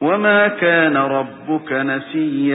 وما كان ربك نسيا